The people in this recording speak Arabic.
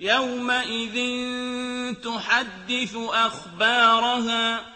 يَوْمَئِذٍ تُحَدِّثُ أَخْبَارَهَا